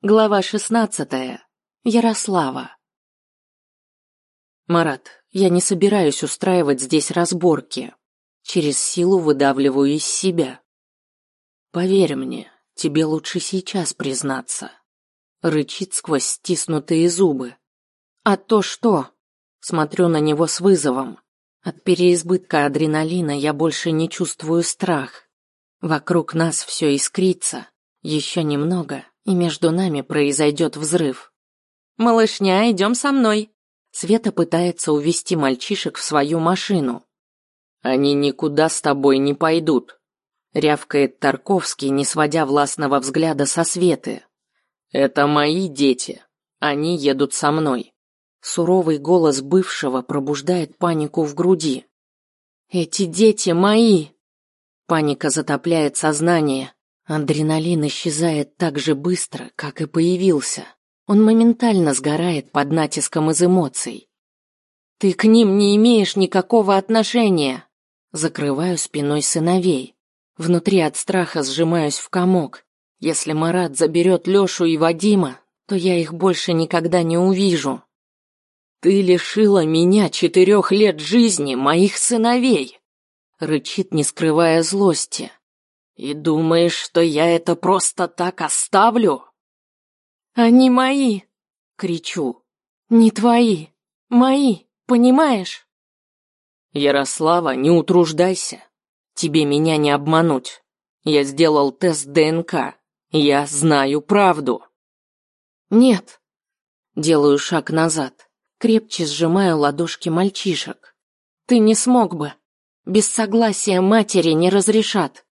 Глава шестнадцатая. Ярослава. Марат, я не собираюсь устраивать здесь разборки. Через силу выдавливаю из себя. Поверь мне, тебе лучше сейчас признаться. Рычит сквозь стиснутые зубы. А то что? Смотрю на него с вызовом. От переизбытка адреналина я больше не чувствую страх. Вокруг нас все искрится. Еще немного, и между нами произойдет взрыв. «Малышня, идем со мной!» Света пытается увести мальчишек в свою машину. «Они никуда с тобой не пойдут», — рявкает Тарковский, не сводя властного взгляда со Светы. «Это мои дети. Они едут со мной». Суровый голос бывшего пробуждает панику в груди. «Эти дети мои!» Паника затопляет сознание, Адреналин исчезает так же быстро, как и появился. Он моментально сгорает под натиском из эмоций. Ты к ним не имеешь никакого отношения. Закрываю спиной сыновей. Внутри от страха сжимаюсь в комок. Если Марат заберет Лешу и Вадима, то я их больше никогда не увижу. Ты лишила меня четырех лет жизни моих сыновей, рычит, не скрывая злости. И думаешь, что я это просто так оставлю? Они мои, кричу. Не твои, мои, понимаешь? Ярослава, не утруждайся. Тебе меня не обмануть. Я сделал тест ДНК. Я знаю правду. Нет. Делаю шаг назад. Крепче сжимаю ладошки мальчишек. Ты не смог бы. Без согласия матери не разрешат.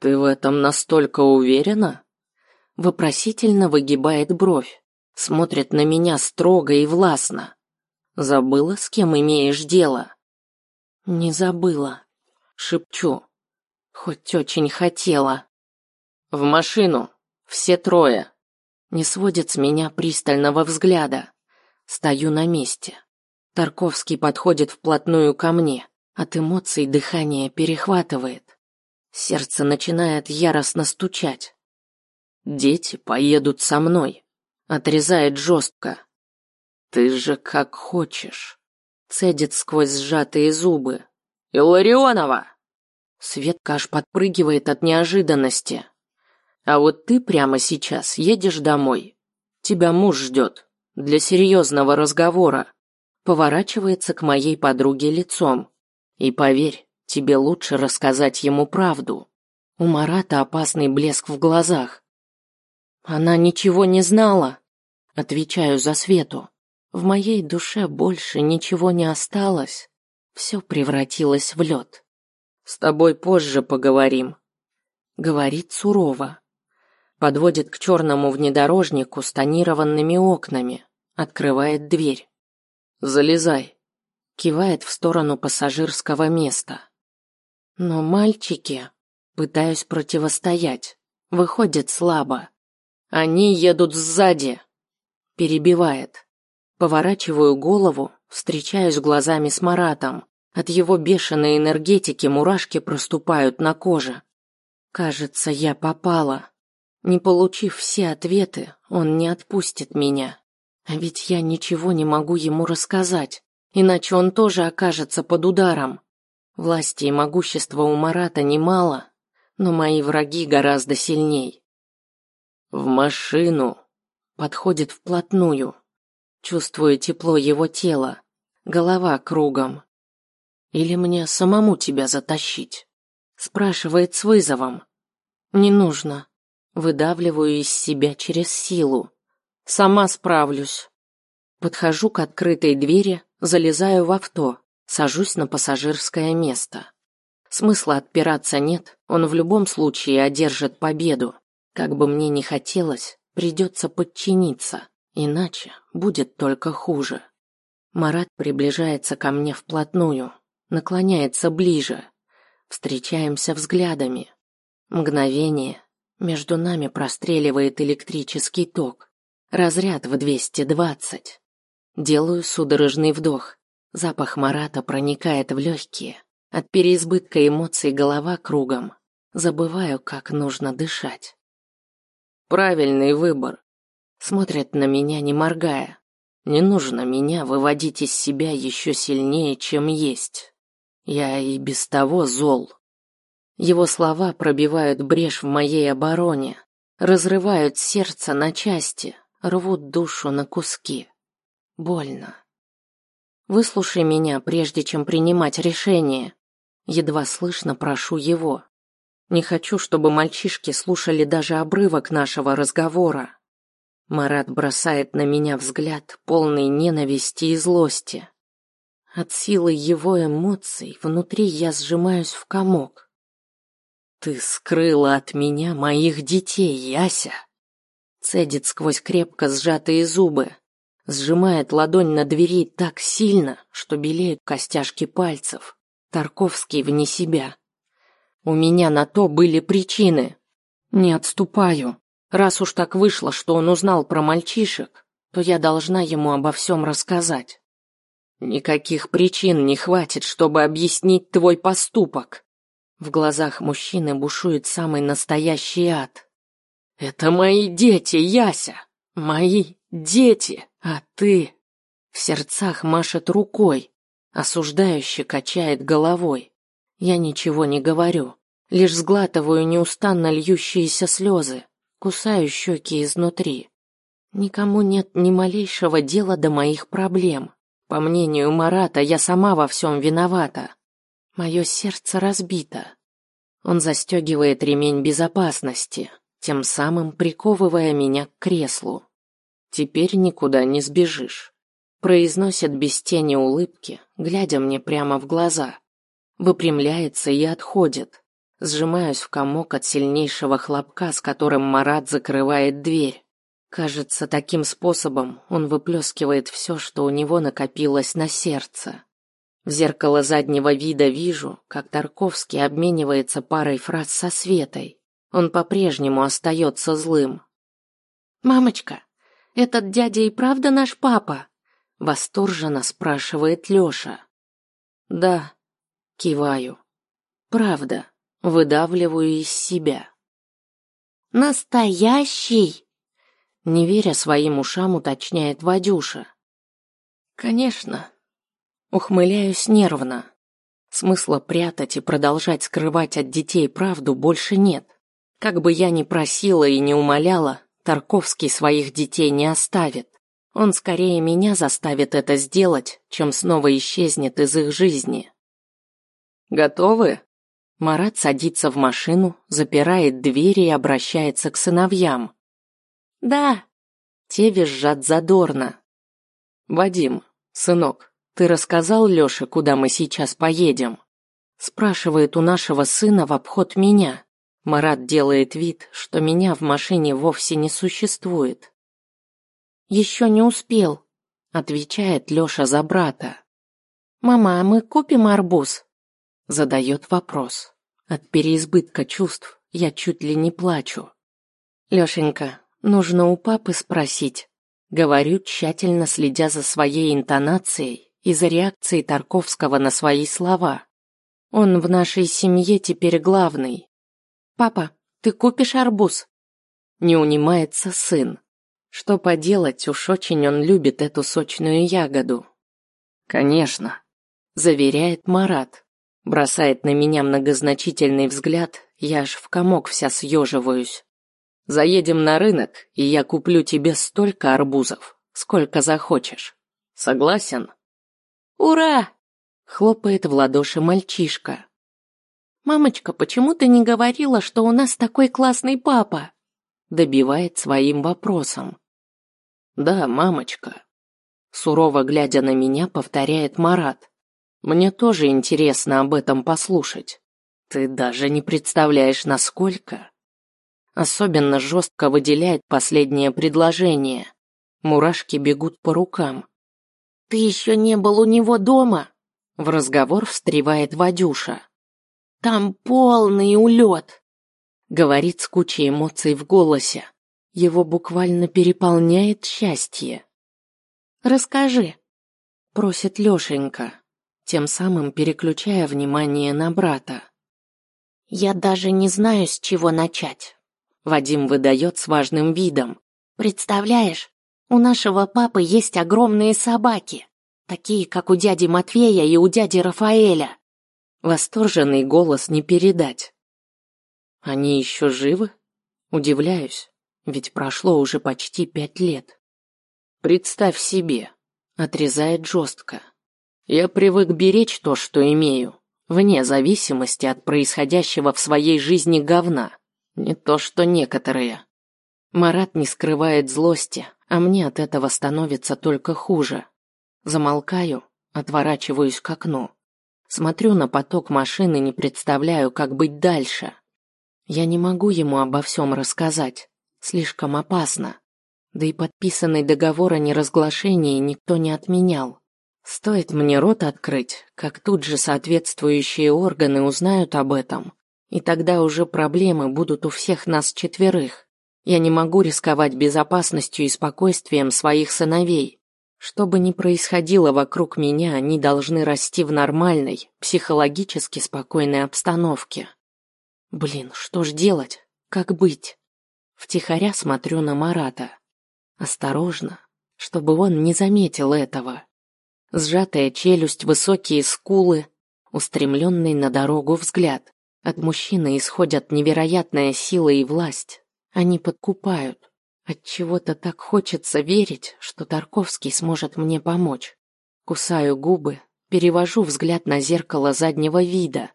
«Ты в этом настолько уверена?» Вопросительно выгибает бровь, смотрит на меня строго и властно. «Забыла, с кем имеешь дело?» «Не забыла», — шепчу, хоть очень хотела. «В машину! Все трое!» Не сводит с меня пристального взгляда. Стою на месте. Тарковский подходит вплотную ко мне. От эмоций дыхание перехватывает. Сердце начинает яростно стучать. Дети поедут со мной. Отрезает жестко. Ты же как хочешь. Цедит сквозь сжатые зубы. Илларионова! Светка аж подпрыгивает от неожиданности. А вот ты прямо сейчас едешь домой. Тебя муж ждет. Для серьезного разговора. Поворачивается к моей подруге лицом. И поверь, Тебе лучше рассказать ему правду. У Марата опасный блеск в глазах. Она ничего не знала, отвечаю за Свету. В моей душе больше ничего не осталось. Все превратилось в лед. С тобой позже поговорим, говорит сурово. Подводит к черному внедорожнику с тонированными окнами, открывает дверь. Залезай. Кивает в сторону пассажирского места. Но мальчики, пытаюсь противостоять, выходит слабо. Они едут сзади. Перебивает. Поворачиваю голову, встречаюсь глазами с Маратом. От его бешеной энергетики мурашки проступают на коже. Кажется, я попала. Не получив все ответы, он не отпустит меня. А ведь я ничего не могу ему рассказать, иначе он тоже окажется под ударом. Власти и могущества у Марата немало, но мои враги гораздо сильней. В машину подходит вплотную. Чувствую тепло его тела, голова кругом. Или мне самому тебя затащить? Спрашивает с вызовом. Не нужно. Выдавливаю из себя через силу. Сама справлюсь. Подхожу к открытой двери, залезаю в авто. Сажусь на пассажирское место. Смысла отпираться нет, он в любом случае одержит победу. Как бы мне ни хотелось, придется подчиниться, иначе будет только хуже. Марат приближается ко мне вплотную, наклоняется ближе. Встречаемся взглядами. Мгновение. Между нами простреливает электрический ток. Разряд в 220. Делаю судорожный вдох. Запах Марата проникает в легкие. От переизбытка эмоций голова кругом. Забываю, как нужно дышать. Правильный выбор. Смотрит на меня, не моргая. Не нужно меня выводить из себя еще сильнее, чем есть. Я и без того зол. Его слова пробивают брешь в моей обороне, разрывают сердце на части, рвут душу на куски. Больно. Выслушай меня, прежде чем принимать решение. Едва слышно прошу его. Не хочу, чтобы мальчишки слушали даже обрывок нашего разговора. Марат бросает на меня взгляд, полный ненависти и злости. От силы его эмоций внутри я сжимаюсь в комок. Ты скрыла от меня моих детей, Яся. Цедит сквозь крепко сжатые зубы, сжимает ладонь на двери так сильно, что белеют костяшки пальцев. Тарковский вне себя. У меня на то были причины. Не отступаю. Раз уж так вышло, что он узнал про мальчишек, то я должна ему обо всем рассказать. Никаких причин не хватит, чтобы объяснить твой поступок. В глазах мужчины бушует самый настоящий ад. Это мои дети, Яся. Мои дети, а ты в сердцах машет рукой, осуждающе качает головой. Я ничего не говорю, лишь сглатываю неустанно льющиеся слезы кусаю щеки изнутри. Никому нет ни малейшего дела до моих проблем. По мнению Марата, я сама во всем виновата. Мое сердце разбито. Он застегивает ремень безопасности, тем самым приковывая меня к креслу. Теперь никуда не сбежишь. Произносит без тени улыбки, глядя мне прямо в глаза. Выпрямляется и отходит. Сжимаюсь в комок от сильнейшего хлопка, с которым Марат закрывает дверь. Кажется, таким способом он выплескивает все, что у него накопилось на сердце. В зеркало заднего вида вижу, как Тарковский обменивается парой фраз со Светой. Он по-прежнему остается злым. «Мамочка, этот дядя и правда наш папа?» Восторженно спрашивает Лёша. «Да», киваю. «Правда». Выдавливаю из себя. Настоящий? Не веря своим ушам, уточняет Вадюша. Конечно. Ухмыляюсь нервно. Смысла прятать и продолжать скрывать от детей правду больше нет. Как бы я ни просила и не умоляла, Тарковский своих детей не оставит. Он скорее меня заставит это сделать, чем снова исчезнет из их жизни. Готовы? Марат садится в машину, запирает двери и обращается к сыновьям. «Да». Те визжат задорно. «Вадим, сынок, ты рассказал Лёше, куда мы сейчас поедем?» Спрашивает у нашего сына в обход меня. Марат делает вид, что меня в машине вовсе не существует. «Еще не успел», — отвечает Лёша за брата. «Мама, а мы купим арбуз?» Задает вопрос. От переизбытка чувств я чуть ли не плачу. Лёшенька, нужно у папы спросить. Говорю, тщательно следя за своей интонацией и за реакцией Тарковского на свои слова. Он в нашей семье теперь главный. Папа, ты купишь арбуз? Не унимается сын. Что поделать, уж очень он любит эту сочную ягоду. Конечно, заверяет Марат. Бросает на меня многозначительный взгляд, я аж в комок вся съеживаюсь. Заедем на рынок, и я куплю тебе столько арбузов, сколько захочешь. Согласен? Ура! Хлопает в ладоши мальчишка. Мамочка, почему ты не говорила, что у нас такой классный папа? Добивает своим вопросом. Да, мамочка. Сурово глядя на меня, повторяет Марат. Мне тоже интересно об этом послушать. Ты даже не представляешь, насколько. Особенно жестко выделяет последнее предложение. Мурашки бегут по рукам. Ты еще не был у него дома? В разговор встревает Вадюша. Там полный улет. Говорит с кучей эмоций в голосе. Его буквально переполняет счастье. Расскажи, просит Лешенька тем самым переключая внимание на брата. «Я даже не знаю, с чего начать», — Вадим выдает с важным видом, Представляешь, у нашего папы есть огромные собаки, такие, как у дяди Матвея и у дяди Рафаэля. Восторженный голос не передать. Они еще живы? Удивляюсь, ведь прошло уже почти пять лет. Представь себе, отрезает жестко. Я привык беречь то, что имею, вне зависимости от происходящего в своей жизни говна. Не то, что некоторые. Марат не скрывает злости, а мне от этого становится только хуже. Замолкаю, отворачиваюсь к окну. Смотрю на поток машин и не представляю, как быть дальше. Я не могу ему обо всем рассказать. Слишком опасно. Да и подписанный договор о неразглашении никто не отменял. Стоит мне рот открыть, как тут же соответствующие органы узнают об этом, и тогда уже проблемы будут у всех нас четверых. Я не могу рисковать безопасностью и спокойствием своих сыновей. Что бы ни происходило вокруг меня, они должны расти в нормальной, психологически спокойной обстановке. Блин, что ж делать? Как быть? Втихаря смотрю на Марата. Осторожно, чтобы он не заметил этого. Сжатая челюсть, высокие скулы, устремленный на дорогу взгляд. От мужчины исходят невероятная сила и власть. Они подкупают. От чего-то так хочется верить, что Тарковский сможет мне помочь. Кусаю губы, перевожу взгляд на зеркало заднего вида.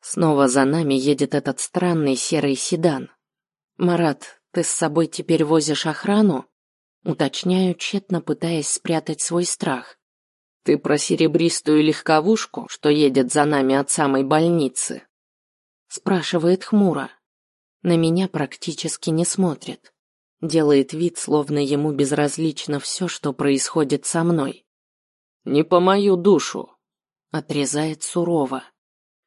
Снова за нами едет этот странный серый седан. Марат, ты с собой теперь возишь охрану? Уточняю, тщетно пытаясь спрятать свой страх. Ты про серебристую легковушку, что едет за нами от самой больницы? Спрашивает хмуро. На меня практически не смотрит. Делает вид, словно ему безразлично все, что происходит со мной. «Не по мою душу!» Отрезает сурово.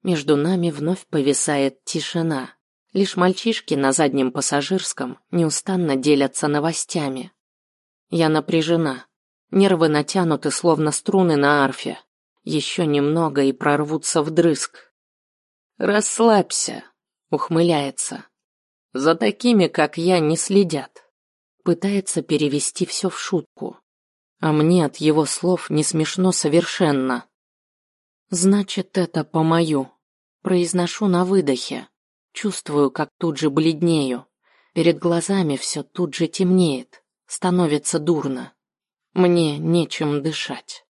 Между нами вновь повисает тишина. Лишь мальчишки на заднем пассажирском неустанно делятся новостями. Я напряжена. Нервы натянуты, словно струны на арфе. Еще немного и прорвутся вдрызг. «Расслабься», — ухмыляется. За такими, как я, не следят. Пытается перевести все в шутку. А мне от его слов не смешно совершенно. Значит, это по мою. Произношу на выдохе. Чувствую, как тут же бледнею. Перед глазами все тут же темнеет. Становится дурно. Мне нечем дышать.